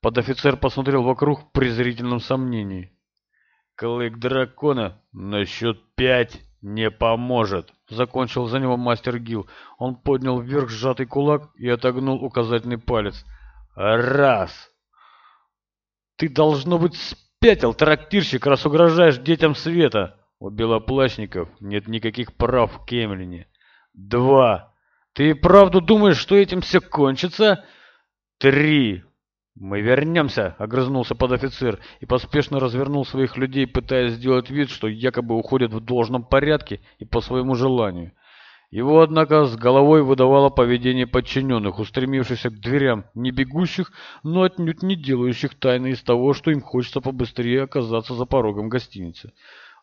Подофицер посмотрел вокруг при зрительном сомнении. «Клык дракона на счет пять не поможет!» Закончил за него мастер Гил. Он поднял вверх сжатый кулак и отогнул указательный палец. «Раз!» «Ты, должно быть, спятил, трактирщик, раз угрожаешь детям света!» У белоплащников нет никаких прав в Кемлине. Два. Ты и правду думаешь, что этим все кончится? Три. «Мы вернемся!» — огрызнулся подофицер и поспешно развернул своих людей, пытаясь сделать вид, что якобы уходит в должном порядке и по своему желанию. Его, однако, с головой выдавало поведение подчиненных, устремившихся к дверям, не бегущих, но отнюдь не делающих тайны из того, что им хочется побыстрее оказаться за порогом гостиницы.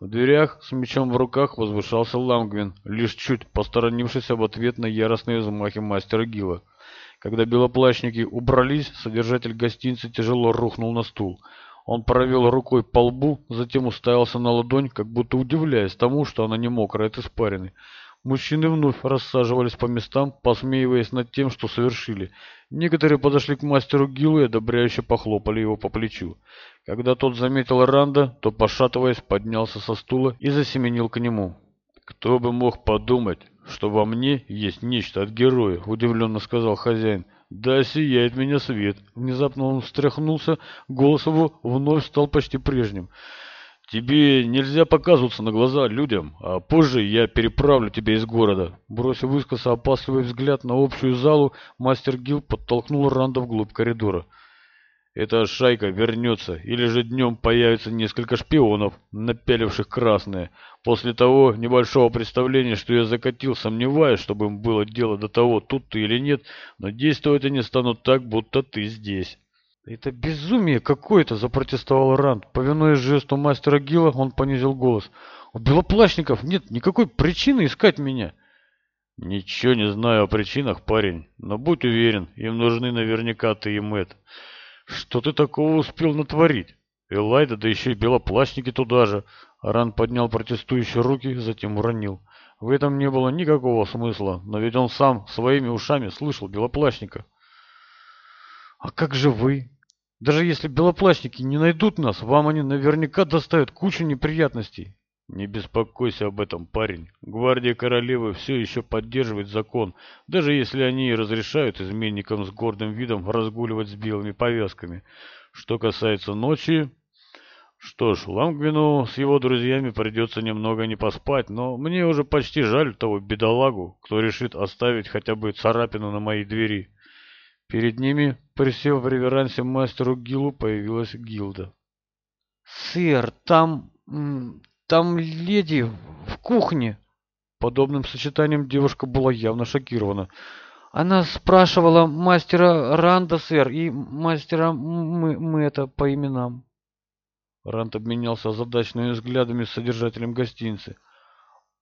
В дверях с мечом в руках возвышался Ламгвин, лишь чуть посторонившись в ответ на яростные взмахи мастера Гила. Когда белоплащники убрались, содержатель гостиницы тяжело рухнул на стул. Он провел рукой по лбу, затем уставился на ладонь, как будто удивляясь тому, что она не мокрая от испарины. Мужчины вновь рассаживались по местам, посмеиваясь над тем, что совершили. Некоторые подошли к мастеру Гиллу и одобряюще похлопали его по плечу. Когда тот заметил Ранда, то, пошатываясь, поднялся со стула и засеменил к нему. «Кто бы мог подумать, что во мне есть нечто от героя», — удивленно сказал хозяин. «Да сияет меня свет!» Внезапно он встряхнулся, голос его вновь стал почти прежним. «Тебе нельзя показываться на глаза людям, а позже я переправлю тебя из города». Бросив искоса опасливый взгляд на общую залу, мастер Гил подтолкнул Ранда вглубь коридора. Эта шайка вернется, или же днем появится несколько шпионов, напяливших красное. После того небольшого представления, что я закатил, сомневаюсь, чтобы им было дело до того, тут ты или нет, но действовать они станут так, будто ты здесь». «Это безумие какое-то!» – запротестовал Ранд. Повинуясь жесту мастера Гила, он понизил голос. «У белоплащников нет никакой причины искать меня!» «Ничего не знаю о причинах, парень, но будь уверен, им нужны наверняка ты и Мэтт. Что ты такого успел натворить? Элайда, да еще Не беспокойся об этом, парень. Гвардия королевы все еще поддерживает закон, даже если они и разрешают изменникам с гордым видом разгуливать с белыми повязками. Что касается ночи... Что ж, Ламгвину с его друзьями придется немного не поспать, но мне уже почти жаль того бедолагу, кто решит оставить хотя бы царапину на моей двери. Перед ними, присев в реверансе мастеру Гилу, появилась гилда. «Сэр, там там леди в кухне!» Подобным сочетанием девушка была явно шокирована. «Она спрашивала мастера Ранда, сэр, и мастера мы, мы это по именам». Ранд обменялся озадаченными взглядами с содержателем гостиницы.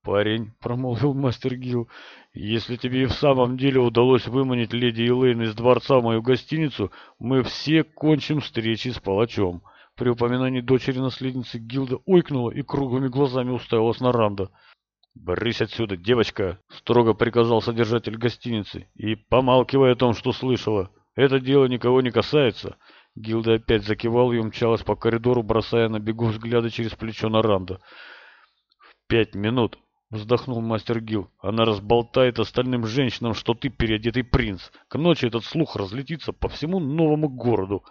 «Парень», — промолвил мастер Гил, — «если тебе и в самом деле удалось выманить леди Элейн из дворца в мою гостиницу, мы все кончим встречи с палачом». При упоминании дочери наследницы Гилда ойкнула и круглыми глазами уставилась на Ранда. «Брысь отсюда, девочка!» — строго приказал содержатель гостиницы. «И помалкивая о том, что слышала. Это дело никого не касается». Гилда опять закивал и умчалась по коридору, бросая на бегу взгляды через плечо на Ранда. «В пять минут!» — вздохнул мастер Гил. «Она разболтает остальным женщинам, что ты переодетый принц. К ночи этот слух разлетится по всему новому городу».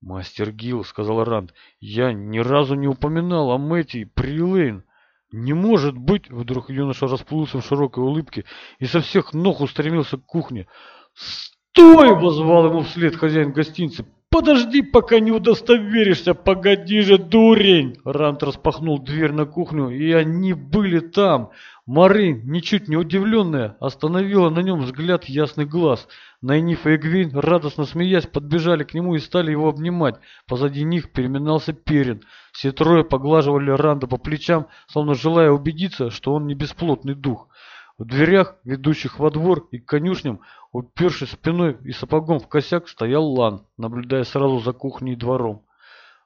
«Мастер Гилл», — сказал Ранд, — «я ни разу не упоминал о Мэтти Прилейн». «Не может быть!» — вдруг юноша расплылся в широкой улыбке и со всех ног устремился к кухне. «Стой!» — возвал ему вслед хозяин гостиницы. «Подожди, пока не удостоверишься! Погоди же, дурень!» Рант распахнул дверь на кухню, и они были там. Мари, ничуть не удивленная, остановила на нем взгляд ясный глаз. Найниф и Эгвин, радостно смеясь, подбежали к нему и стали его обнимать. Позади них переминался Перин. Все трое поглаживали Ранда по плечам, словно желая убедиться, что он не бесплотный дух. В дверях, ведущих во двор и к конюшням, упершись спиной и сапогом в косяк, стоял Лан, наблюдая сразу за кухней и двором.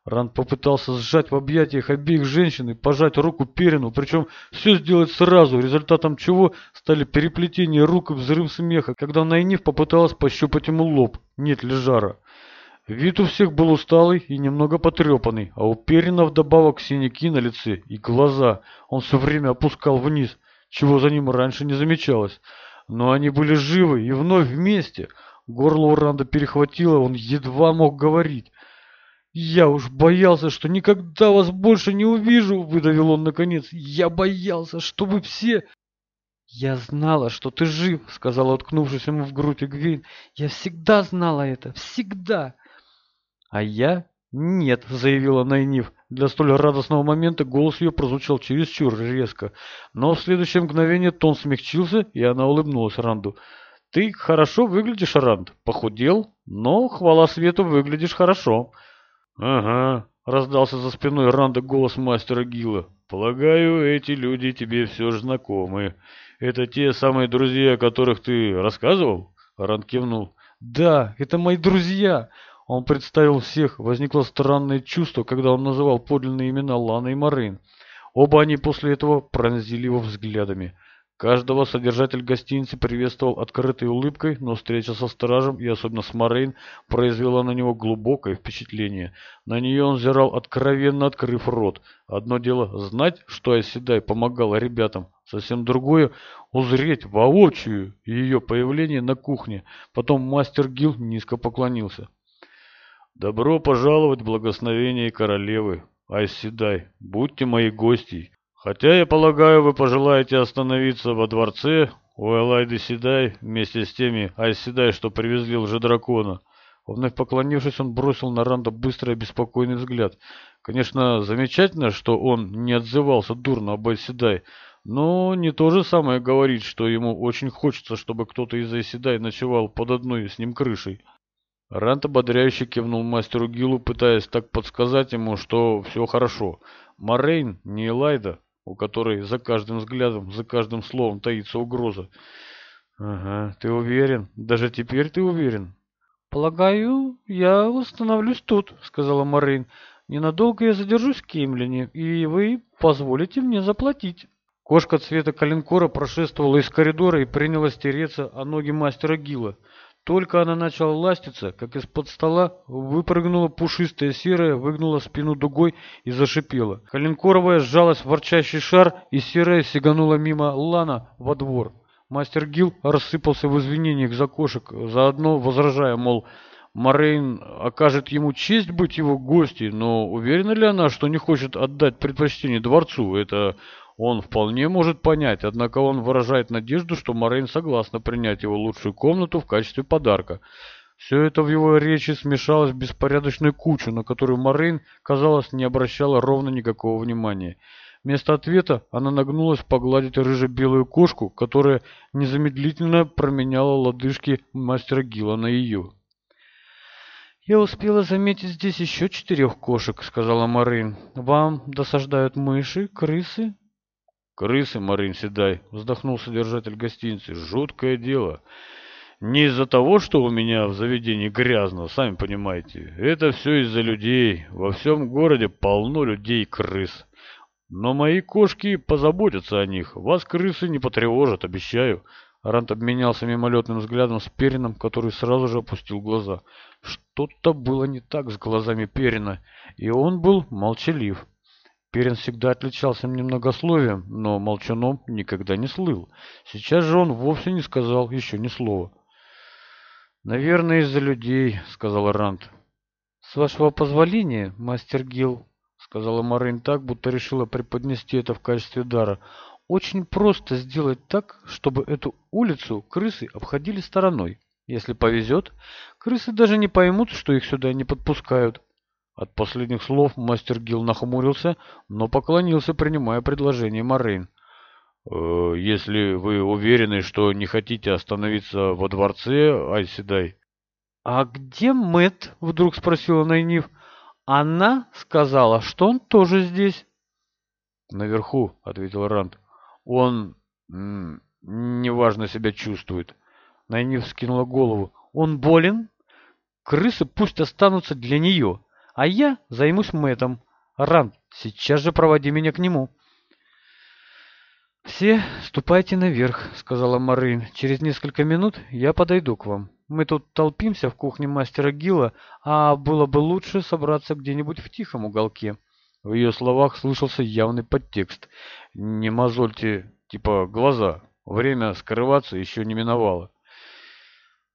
Ран попытался сжать в объятиях обеих женщин и пожать руку Перину, причем все сделать сразу, результатом чего стали переплетение рук и взрыв смеха, когда Найниф попыталась пощупать ему лоб, нет ли жара. Вид у всех был усталый и немного потрепанный, а у Перина вдобавок синяки на лице и глаза он все время опускал вниз, чего за ним раньше не замечалось. Но они были живы и вновь вместе. Горло Уранда перехватило, он едва мог говорить. «Я уж боялся, что никогда вас больше не увижу!» — выдавил он наконец. «Я боялся, что вы все...» «Я знала, что ты жив!» — сказала, уткнувшись ему в грудь Игвейн. «Я всегда знала это! Всегда!» «А я «Нет», — заявила Найниф. Для столь радостного момента голос ее прозвучал чересчур резко. Но в следующее мгновение тон смягчился, и она улыбнулась Ранду. «Ты хорошо выглядишь, Ранд. Похудел, но, хвала свету, выглядишь хорошо». «Ага», — раздался за спиной Ранда голос мастера Гила. «Полагаю, эти люди тебе все же знакомы. Это те самые друзья, о которых ты рассказывал?» Ранд кивнул. «Да, это мои друзья!» Он представил всех, возникло странное чувство, когда он называл подлинные имена Ланы и Марин. Оба они после этого пронзили его взглядами. Каждого содержатель гостиницы приветствовал открытой улыбкой, но встреча со стражем, и особенно с Марин произвела на него глубокое впечатление. На нее он взирал, откровенно открыв рот. Одно дело знать, что Айседай помогала ребятам, совсем другое – узреть воочию ее появление на кухне. Потом мастер Гил низко поклонился. «Добро пожаловать, благословение королевы! Айседай, будьте мои гости! Хотя, я полагаю, вы пожелаете остановиться во дворце у Элайды Седай вместе с теми Айседай, что привезли лжедракона». Вновь поклонившись, он бросил на Ранда быстрый и беспокойный взгляд. Конечно, замечательно, что он не отзывался дурно об Айседай, но не то же самое говорит, что ему очень хочется, чтобы кто-то из Айседай ночевал под одной с ним крышей. Рента бодряюще кивнул мастеру Гилу, пытаясь так подсказать ему, что все хорошо. Морейн, не Элайда, у которой за каждым взглядом, за каждым словом таится угроза. «Ага, ты уверен? Даже теперь ты уверен?» «Полагаю, я остановлюсь тут», — сказала Морейн. «Ненадолго я задержусь в Кемлине, и вы позволите мне заплатить». Кошка цвета калинкора прошествовала из коридора и принялась тереться о ноги мастера Гила. Только она начала ластиться, как из-под стола выпрыгнула пушистая серая, выгнула спину дугой и зашипела. Коленкоровая сжалась в ворчащий шар, и серая сиганула мимо Лана во двор. Мастер Гил рассыпался в извинениях за кошек, заодно возражая, мол, Морейн окажет ему честь быть его гостьей, но уверена ли она, что не хочет отдать предпочтение дворцу? Это он вполне может понять, однако он выражает надежду, что Морейн согласна принять его лучшую комнату в качестве подарка. Все это в его речи смешалось в беспорядочную кучу, на которую Морейн, казалось, не обращала ровно никакого внимания. Вместо ответа она нагнулась погладить рыже-белую кошку, которая незамедлительно променяла лодыжки мастера Гила на ее. «Я успела заметить здесь еще четырех кошек», — сказала Морейн. «Вам досаждают мыши, крысы, Крысы Марин, дай, вздохнул содержатель гостиницы. Жуткое дело. Не из-за того, что у меня в заведении грязно, сами понимаете. Это все из-за людей. Во всем городе полно людей-крыс. Но мои кошки позаботятся о них. Вас крысы не потревожат, обещаю. Рант обменялся мимолетным взглядом с Перином, который сразу же опустил глаза. Что-то было не так с глазами Перина, и он был молчалив. Перин всегда отличался немногословием, но молчаном никогда не слыл. Сейчас же он вовсе не сказал еще ни слова. «Наверное, из-за людей», — сказал Рант. «С вашего позволения, мастер Гил, сказала Марин так, будто решила преподнести это в качестве дара, — «очень просто сделать так, чтобы эту улицу крысы обходили стороной. Если повезет, крысы даже не поймут, что их сюда не подпускают, от последних слов мастер Гил нахмурился, но поклонился, принимая предложение Морейн. «Э, «Если вы уверены, что не хотите остановиться во дворце, Айседай...» «А где Мэт? вдруг спросила Найниф. «Она сказала, что он тоже здесь». «Наверху», — ответил Ранд. «Он... неважно себя чувствует». Найниф скинула голову. «Он болен? Крысы пусть останутся для нее» а я займусь Мэттом. Ран, сейчас же проводи меня к нему». «Все ступайте наверх», — сказала Марин. «Через несколько минут я подойду к вам. Мы тут толпимся в кухне мастера Гила, а было бы лучше собраться где-нибудь в тихом уголке». В ее словах слышался явный подтекст. «Не мозольте, типа, глаза. Время скрываться еще не миновало».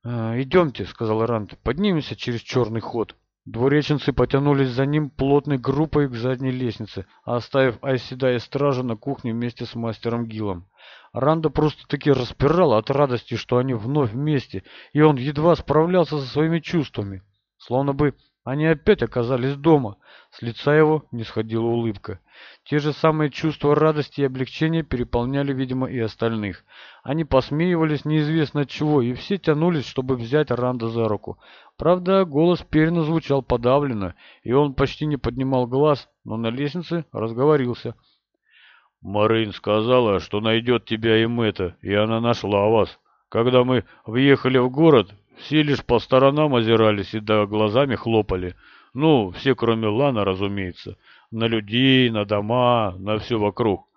«Э, «Идемте», — сказал Ранд, — «поднимемся через черный ход». Двореченцы потянулись за ним плотной группой к задней лестнице, оставив Айседа и стража на кухне вместе с мастером Гилом. Ранда просто-таки распирала от радости, что они вновь вместе, и он едва справлялся со своими чувствами. Словно бы они опять оказались дома. С лица его не сходила улыбка. Те же самые чувства радости и облегчения переполняли, видимо, и остальных. Они посмеивались неизвестно от чего, и все тянулись, чтобы взять Ранда за руку. Правда, голос Перина звучал подавленно, и он почти не поднимал глаз, но на лестнице разговорился. «Марин сказала, что найдет тебя и Мэтта, и она нашла вас. Когда мы въехали в город, все лишь по сторонам озирались и да глазами хлопали. Ну, все кроме Лана, разумеется. На людей, на дома, на все вокруг.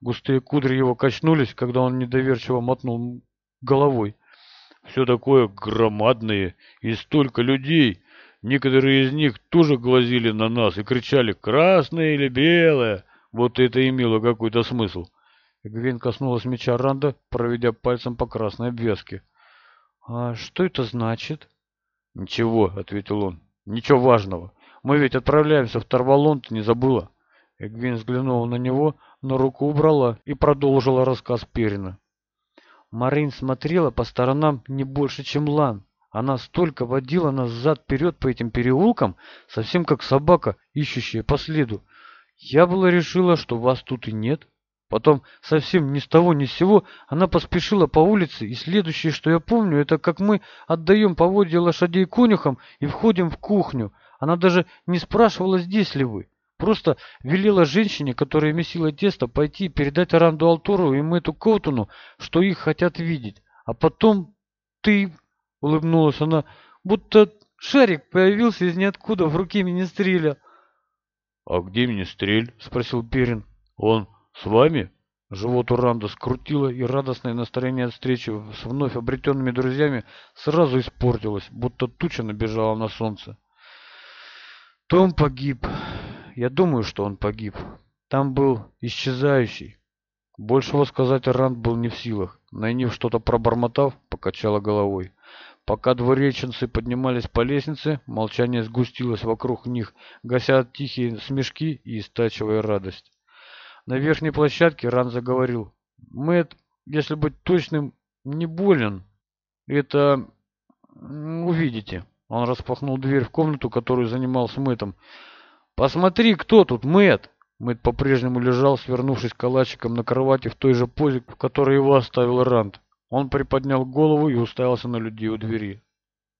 Густые кудри его качнулись, когда он недоверчиво мотнул головой. Все такое громадное и столько людей. Некоторые из них тоже глазили на нас и кричали «красное или белое», Вот это имело какой-то смысл. Гвин коснулась меча Ранда, проведя пальцем по красной обвязке. А что это значит? Ничего, ответил он. Ничего важного. Мы ведь отправляемся в Тарвалон, ты не забыла? Эгвин взглянула на него, но руку убрала и продолжила рассказ Перина. Марин смотрела по сторонам не больше, чем Лан. Она столько водила нас зад-вперед по этим переулкам, совсем как собака, ищущая по следу. Я была решила, что вас тут и нет. Потом совсем ни с того ни с сего она поспешила по улице, и следующее, что я помню, это как мы отдаем поводья лошадей конюхам и входим в кухню. Она даже не спрашивала, здесь ли вы. Просто велела женщине, которая месила тесто, пойти и передать Аранду Алтору и Мэтту Коутону, что их хотят видеть. А потом ты, — улыбнулась она, — будто шарик появился из ниоткуда в руке министреля. — А где министрель? — спросил Перин. — Он с вами? Живот Уранда скрутило, и радостное настроение от встречи с вновь обретенными друзьями сразу испортилось, будто туча набежала на солнце. Том погиб. Я думаю, что он погиб. Там был исчезающий. Большего сказать Ранд был не в силах. Найнив что-то пробормотав, покачала головой. Пока двореченцы поднимались по лестнице, молчание сгустилось вокруг них, гася тихие смешки и истачивая радость. На верхней площадке Ран заговорил. Мэтт, если быть точным, не болен. Это... увидите. Он распахнул дверь в комнату, которую занимал с Мэттом. «Посмотри, кто тут, Мэтт!» Мэтт по-прежнему лежал, свернувшись калачиком на кровати в той же позе, в которой его оставил Ранд. Он приподнял голову и уставился на людей у двери.